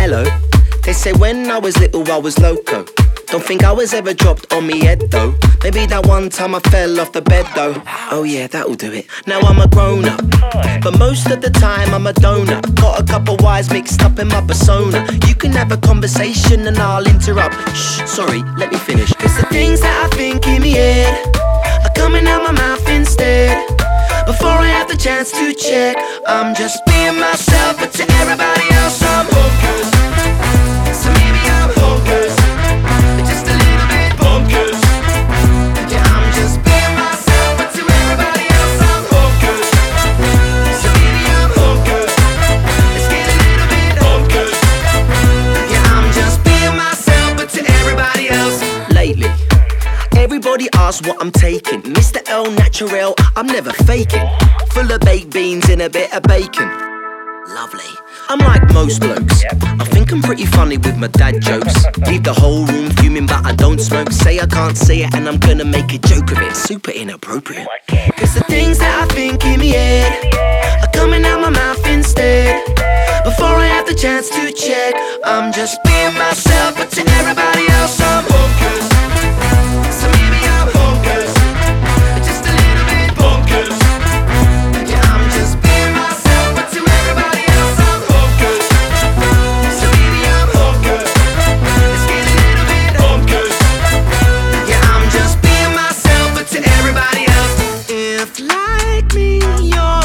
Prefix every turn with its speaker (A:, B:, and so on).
A: Hello. They say when I was little I was loco. Don't think I was ever dropped on me head though. Maybe that one time I fell off the bed though. Oh yeah, that'll do it. Now I'm a grown up. But most of the time I'm a donor. Got a couple wires mixed up in my persona. You can have a conversation and I'll interrupt. Shh, sorry, let me finish. Cause the things that I think in my head chance to check, I'm just being myself, but to everybody else I'm Everybody asks what I'm taking. Mr. El Natural, I'm never faking. Full of baked beans and a bit of bacon. Lovely. I'm like most blokes. I think I'm pretty funny with my dad jokes. Leave the whole room fuming, but I don't smoke. Say I can't say it, and I'm gonna make a joke of it. Super inappropriate. Cause the things that I think in my head are coming out my mouth instead. Before I have the chance to check, I'm just being myself, but to everybody like me. You're